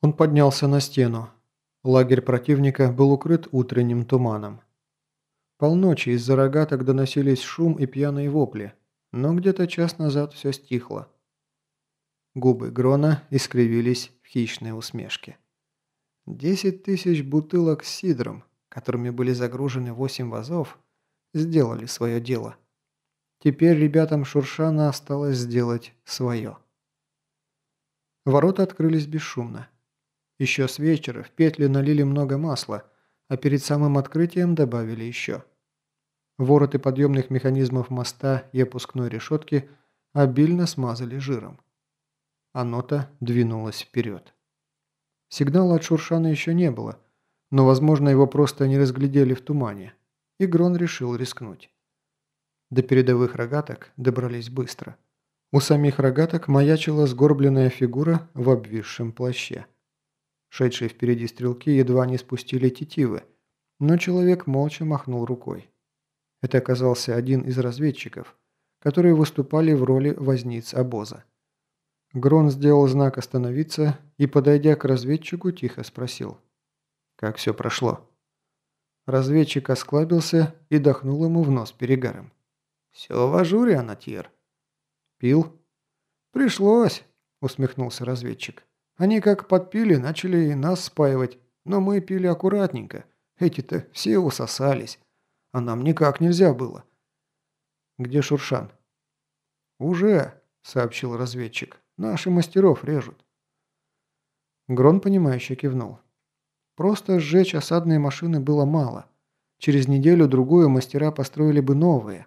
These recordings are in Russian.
Он поднялся на стену. Лагерь противника был укрыт утренним туманом. Полночи из-за рогаток доносились шум и пьяные вопли, но где-то час назад все стихло. Губы Грона искривились в хищной усмешке. Десять тысяч бутылок с сидром, которыми были загружены восемь вазов, сделали свое дело. Теперь ребятам Шуршана осталось сделать свое. Ворота открылись бесшумно. Еще с вечера в петли налили много масла, а перед самым открытием добавили еще. Вороты подъемных механизмов моста и опускной решетки обильно смазали жиром. Нота двинулась вперед. Сигнала от Шуршана еще не было, но, возможно, его просто не разглядели в тумане, и Грон решил рискнуть. До передовых рогаток добрались быстро. У самих рогаток маячила сгорбленная фигура в обвисшем плаще. Шедшие впереди стрелки едва не спустили тетивы, но человек молча махнул рукой. Это оказался один из разведчиков, которые выступали в роли возниц обоза. Грон сделал знак «Остановиться» и, подойдя к разведчику, тихо спросил. «Как все прошло?» Разведчик осклабился и дохнул ему в нос перегаром. «Все в ажуре, Анатьер». «Пил?» «Пришлось», — усмехнулся разведчик. Они как подпили, начали и нас спаивать, но мы пили аккуратненько. Эти-то все усосались, а нам никак нельзя было. Где Шуршан? Уже, сообщил разведчик. Наши мастеров режут. Грон, понимающе кивнул. Просто сжечь осадные машины было мало. Через неделю-другую мастера построили бы новые.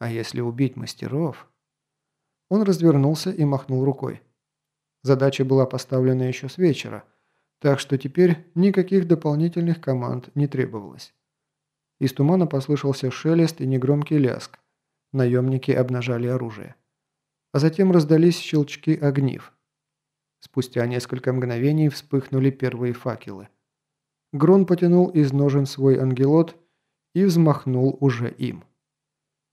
А если убить мастеров... Он развернулся и махнул рукой. Задача была поставлена еще с вечера, так что теперь никаких дополнительных команд не требовалось. Из тумана послышался шелест и негромкий ляск. Наемники обнажали оружие. А затем раздались щелчки огнив. Спустя несколько мгновений вспыхнули первые факелы. Грон потянул из ножен свой ангелот и взмахнул уже им.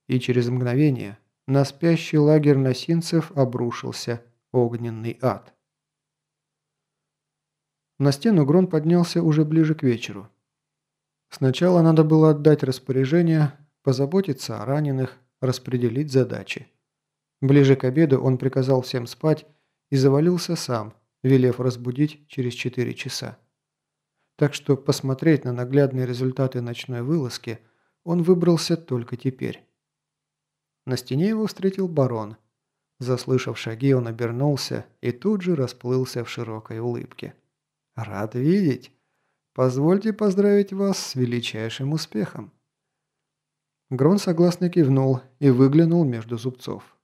И через мгновение на спящий лагерь носинцев обрушился огненный ад. На стену Грон поднялся уже ближе к вечеру. Сначала надо было отдать распоряжение, позаботиться о раненых, распределить задачи. Ближе к обеду он приказал всем спать и завалился сам, велев разбудить через 4 часа. Так что посмотреть на наглядные результаты ночной вылазки он выбрался только теперь. На стене его встретил барон – Заслышав шаги, он обернулся и тут же расплылся в широкой улыбке. «Рад видеть. Позвольте поздравить вас с величайшим успехом». Грон согласно кивнул и выглянул между зубцов.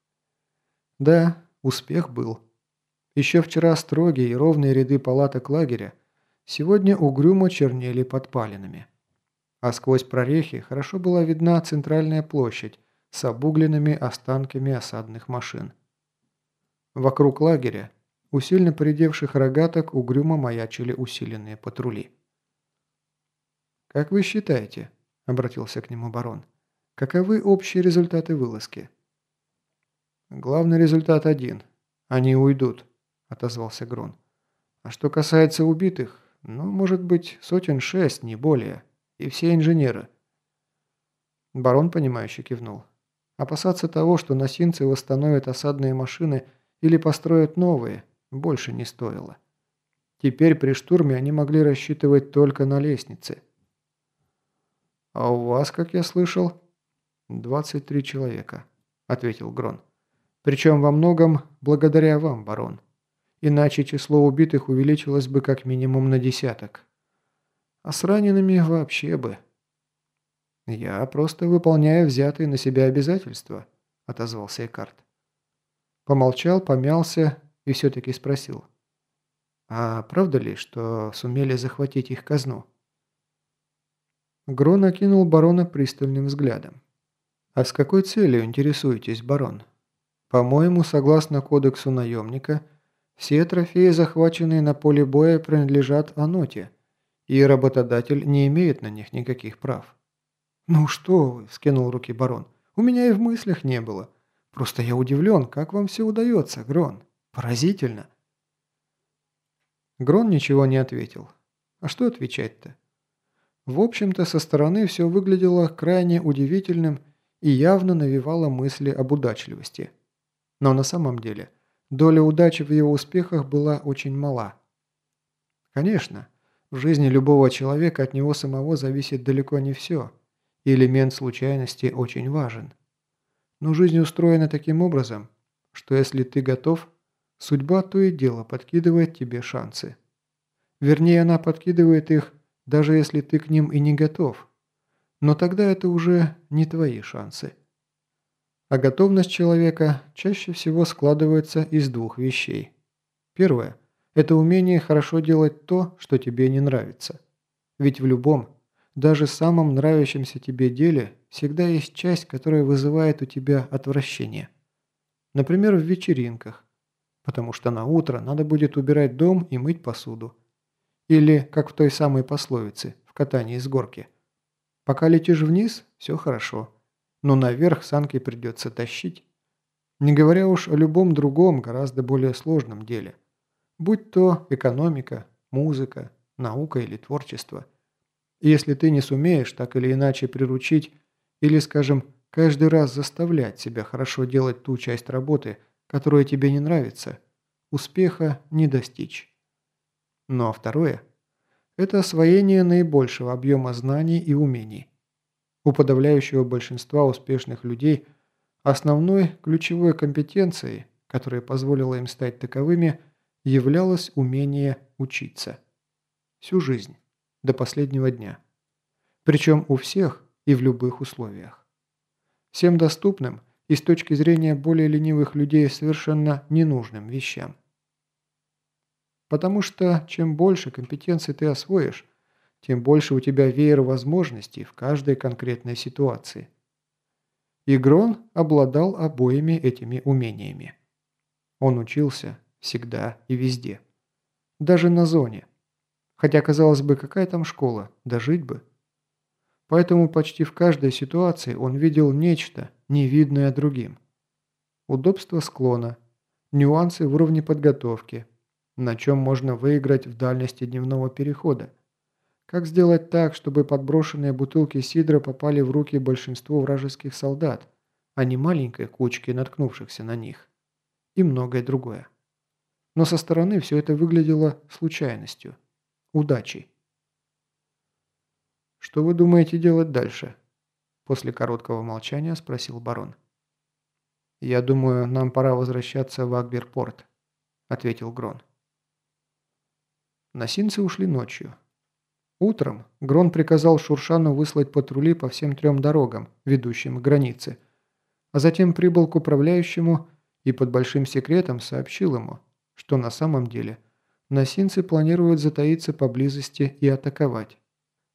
Да, успех был. Еще вчера строгие и ровные ряды палаток лагеря сегодня угрюмо чернели подпалинами. А сквозь прорехи хорошо была видна центральная площадь с обугленными останками осадных машин. Вокруг лагеря, у сильно поредевших рогаток, угрюмо маячили усиленные патрули. «Как вы считаете?» – обратился к нему барон. «Каковы общие результаты вылазки?» «Главный результат один. Они уйдут», – отозвался Грон. «А что касается убитых, ну, может быть, сотен шесть, не более. И все инженеры». Барон, понимающе кивнул. Опасаться того, что носинцы восстановят осадные машины – или построят новые, больше не стоило. Теперь при штурме они могли рассчитывать только на лестнице. «А у вас, как я слышал?» «23 человека», — ответил Грон. «Причем во многом благодаря вам, барон. Иначе число убитых увеличилось бы как минимум на десяток. А с ранеными вообще бы». «Я просто выполняю взятые на себя обязательства», — отозвался Экарт. Помолчал, помялся и все-таки спросил. «А правда ли, что сумели захватить их казну?» Грон окинул барона пристальным взглядом. «А с какой целью интересуетесь, барон? По-моему, согласно кодексу наемника, все трофеи, захваченные на поле боя, принадлежат Аноте, и работодатель не имеет на них никаких прав». «Ну что вы!» – скинул руки барон. «У меня и в мыслях не было. Просто я удивлен, как вам все удается, Грон. Поразительно. Грон ничего не ответил. А что отвечать-то? В общем-то, со стороны все выглядело крайне удивительным и явно навевало мысли об удачливости. Но на самом деле доля удачи в его успехах была очень мала. Конечно, в жизни любого человека от него самого зависит далеко не все, и элемент случайности очень важен. Но жизнь устроена таким образом, что если ты готов, судьба то и дело подкидывает тебе шансы. Вернее, она подкидывает их, даже если ты к ним и не готов. Но тогда это уже не твои шансы. А готовность человека чаще всего складывается из двух вещей. Первое – это умение хорошо делать то, что тебе не нравится. Ведь в любом, даже самом нравящемся тебе деле всегда есть часть, которая вызывает у тебя отвращение. Например, в вечеринках, потому что на утро надо будет убирать дом и мыть посуду. Или, как в той самой пословице, в катании с горки. Пока летишь вниз, все хорошо но наверх санки придется тащить. Не говоря уж о любом другом, гораздо более сложном деле. Будь то экономика, музыка, наука или творчество. Если ты не сумеешь так или иначе приручить или, скажем, каждый раз заставлять себя хорошо делать ту часть работы, которая тебе не нравится, успеха не достичь. Ну а второе – это освоение наибольшего объема знаний и умений – у подавляющего большинства успешных людей основной ключевой компетенцией, которая позволила им стать таковыми, являлось умение учиться. Всю жизнь, до последнего дня. Причем у всех и в любых условиях. Всем доступным и с точки зрения более ленивых людей совершенно ненужным вещам. Потому что чем больше компетенций ты освоишь, тем больше у тебя веер возможностей в каждой конкретной ситуации. Игрон обладал обоими этими умениями. Он учился всегда и везде. Даже на зоне. Хотя, казалось бы, какая там школа, дожить бы. Поэтому почти в каждой ситуации он видел нечто, невидное другим. Удобство склона, нюансы в уровне подготовки, на чем можно выиграть в дальности дневного перехода, как сделать так, чтобы подброшенные бутылки сидра попали в руки большинству вражеских солдат, а не маленькой кучки наткнувшихся на них? И многое другое. Но со стороны все это выглядело случайностью, удачей. «Что вы думаете делать дальше?» После короткого молчания спросил барон. «Я думаю, нам пора возвращаться в Акберпорт», — ответил Грон. Носинцы ушли ночью. Утром Грон приказал Шуршану выслать патрули по всем трем дорогам, ведущим к границе, а затем прибыл к управляющему и под большим секретом сообщил ему, что на самом деле носинцы планируют затаиться поблизости и атаковать.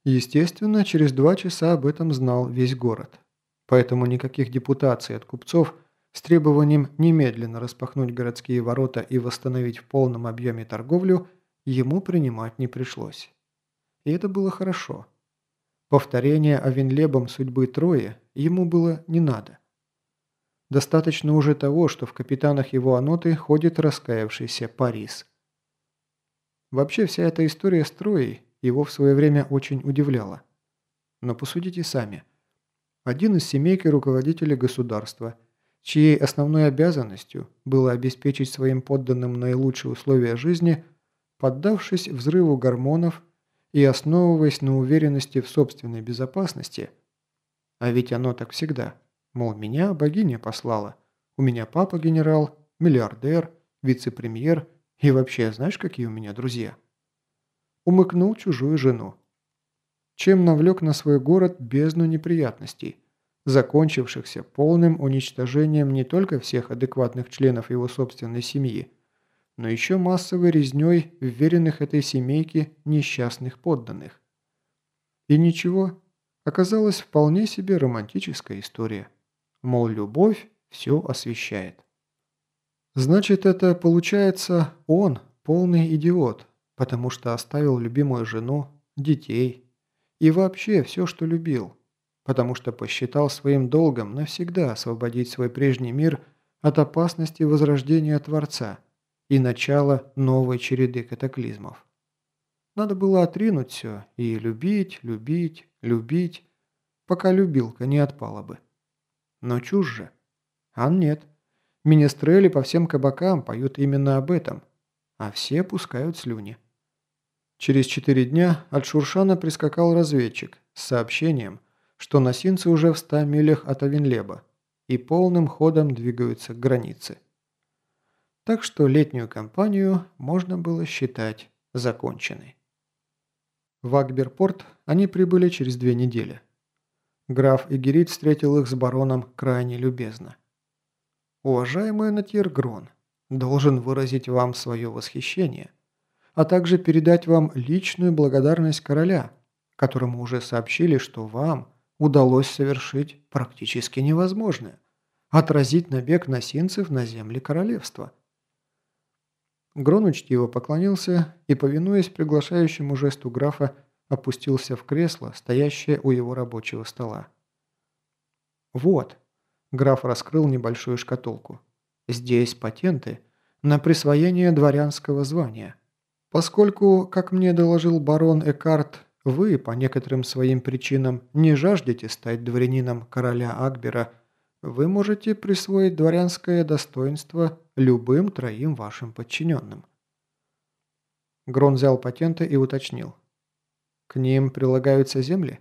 Естественно, через два часа об этом знал весь город. Поэтому никаких депутаций от купцов с требованием немедленно распахнуть городские ворота и восстановить в полном объеме торговлю ему принимать не пришлось. И это было хорошо. Повторение Авенлебом судьбы Трои ему было не надо. Достаточно уже того, что в капитанах его аноты ходит раскаявшийся Парис. Вообще вся эта история с Троей его в свое время очень удивляла. Но посудите сами. Один из семейки руководителей государства, чьей основной обязанностью было обеспечить своим подданным наилучшие условия жизни, поддавшись взрыву гормонов и основываясь на уверенности в собственной безопасности, а ведь оно так всегда, мол, меня богиня послала, у меня папа генерал, миллиардер, вице-премьер и вообще знаешь, какие у меня друзья? Умыкнул чужую жену. Чем навлек на свой город бездну неприятностей, закончившихся полным уничтожением не только всех адекватных членов его собственной семьи, но еще массовой резней вверенных этой семейке несчастных подданных. И ничего, оказалась вполне себе романтическая история. Мол, любовь все освещает. Значит, это получается он, полный идиот, потому что оставил любимую жену, детей и вообще все, что любил, потому что посчитал своим долгом навсегда освободить свой прежний мир от опасности возрождения Творца – и начало новой череды катаклизмов. Надо было отринуть все и любить, любить, любить, пока любилка не отпала бы. Но чушь же. Ан нет. Министрели по всем кабакам поют именно об этом, а все пускают слюни. Через четыре дня от Шуршана прискакал разведчик с сообщением, что носинцы уже в ста милях от Авенлеба и полным ходом двигаются к границе. Так что летнюю кампанию можно было считать законченной. В Акберпорт они прибыли через две недели. Граф Игерит встретил их с бароном крайне любезно. «Уважаемый Натьер Грон, должен выразить вам свое восхищение, а также передать вам личную благодарность короля, которому уже сообщили, что вам удалось совершить практически невозможное – отразить набег носинцев на земли королевства». Грон учтиво поклонился и, повинуясь приглашающему жесту графа, опустился в кресло, стоящее у его рабочего стола. «Вот», – граф раскрыл небольшую шкатулку, – «здесь патенты на присвоение дворянского звания. Поскольку, как мне доложил барон Экарт, вы, по некоторым своим причинам, не жаждете стать дворянином короля Акбера, вы можете присвоить дворянское достоинство любым троим вашим подчиненным». Грон взял патенты и уточнил. К ним прилагаются земли?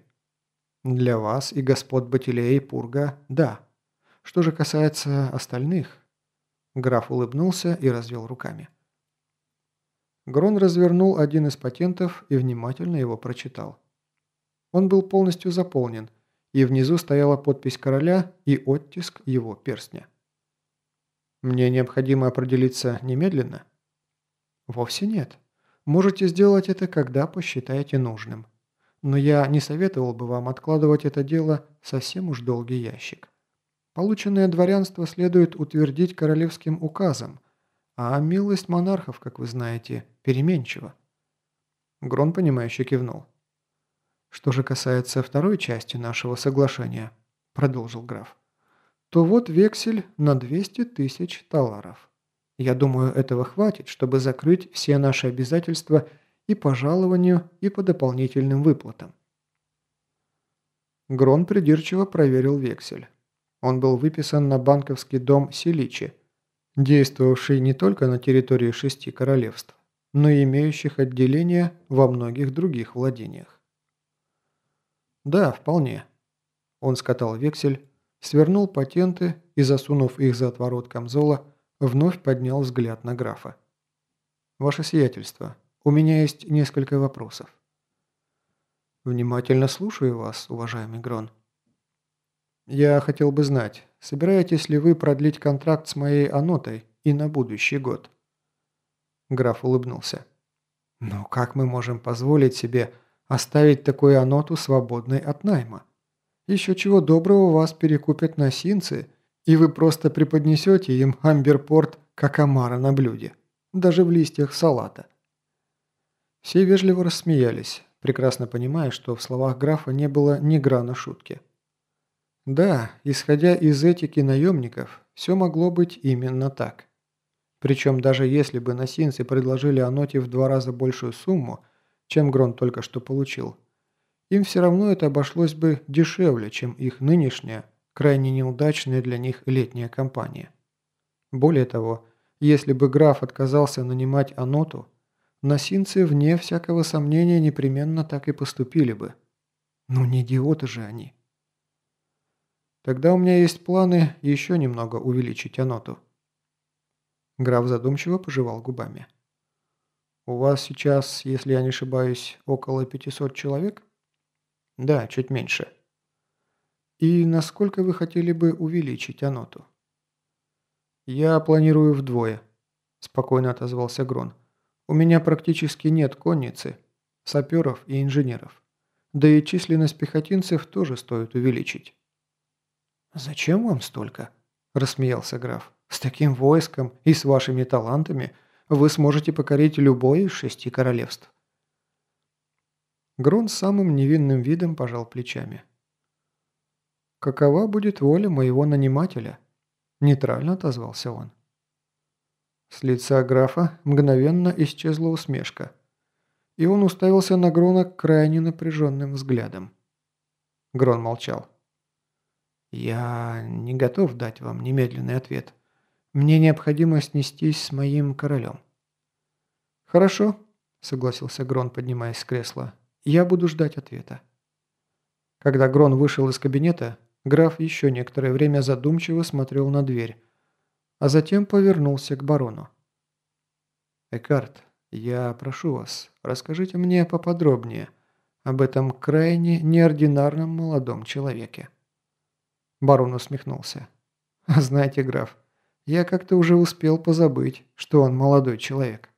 Для вас и господ Батилея и Пурга – да. Что же касается остальных? Граф улыбнулся и развел руками. Грон развернул один из патентов и внимательно его прочитал. Он был полностью заполнен, и внизу стояла подпись короля и оттиск его перстня. «Мне необходимо определиться немедленно?» «Вовсе нет. Можете сделать это, когда посчитаете нужным. Но я не советовал бы вам откладывать это дело совсем уж долгий ящик. Полученное дворянство следует утвердить королевским указом, а милость монархов, как вы знаете, переменчива. Грон, понимающе кивнул. «Что же касается второй части нашего соглашения», – продолжил граф, – «то вот вексель на 200 тысяч таларов». Я думаю, этого хватит, чтобы закрыть все наши обязательства и по жалованию, и по дополнительным выплатам. Грон придирчиво проверил вексель. Он был выписан на банковский дом Селичи, действовавший не только на территории шести королевств, но и имеющих отделения во многих других владениях. «Да, вполне». Он скатал вексель, свернул патенты и, засунув их за отворот камзола, Вновь поднял взгляд на графа. «Ваше сиятельство, у меня есть несколько вопросов». «Внимательно слушаю вас, уважаемый Грон». «Я хотел бы знать, собираетесь ли вы продлить контракт с моей анотой и на будущий год?» Граф улыбнулся. «Но как мы можем позволить себе оставить такую аноту свободной от найма? Еще чего доброго вас перекупят носинцы – и вы просто преподнесете им амберпорт, как омара на блюде, даже в листьях салата. Все вежливо рассмеялись, прекрасно понимая, что в словах графа не было ни грана шутки. Да, исходя из этики наемников, все могло быть именно так. Причем даже если бы носинцы предложили Аноте в два раза большую сумму, чем Грон только что получил, им все равно это обошлось бы дешевле, чем их нынешняя, крайне неудачная для них летняя кампания. Более того, если бы граф отказался нанимать Аноту, носинцы, вне всякого сомнения, непременно так и поступили бы. Ну не идиоты же они. Тогда у меня есть планы еще немного увеличить Аноту. Граф задумчиво пожевал губами. «У вас сейчас, если я не ошибаюсь, около 500 человек?» «Да, чуть меньше». «И насколько вы хотели бы увеличить аноту?» «Я планирую вдвое», – спокойно отозвался Грон. «У меня практически нет конницы, саперов и инженеров. Да и численность пехотинцев тоже стоит увеличить». «Зачем вам столько?» – рассмеялся граф. «С таким войском и с вашими талантами вы сможете покорить любое из шести королевств». Грон самым невинным видом пожал плечами. «Какова будет воля моего нанимателя?» – нейтрально отозвался он. С лица графа мгновенно исчезла усмешка, и он уставился на Грона крайне напряженным взглядом. Грон молчал. «Я не готов дать вам немедленный ответ. Мне необходимо снестись с моим королем». «Хорошо», — согласился Грон, поднимаясь с кресла. «Я буду ждать ответа». Когда Грон вышел из кабинета, граф еще некоторое время задумчиво смотрел на дверь, а затем повернулся к барону. «Экарт, я прошу вас, расскажите мне поподробнее об этом крайне неординарном молодом человеке». Барон усмехнулся. «Знаете, граф, я как-то уже успел позабыть, что он молодой человек».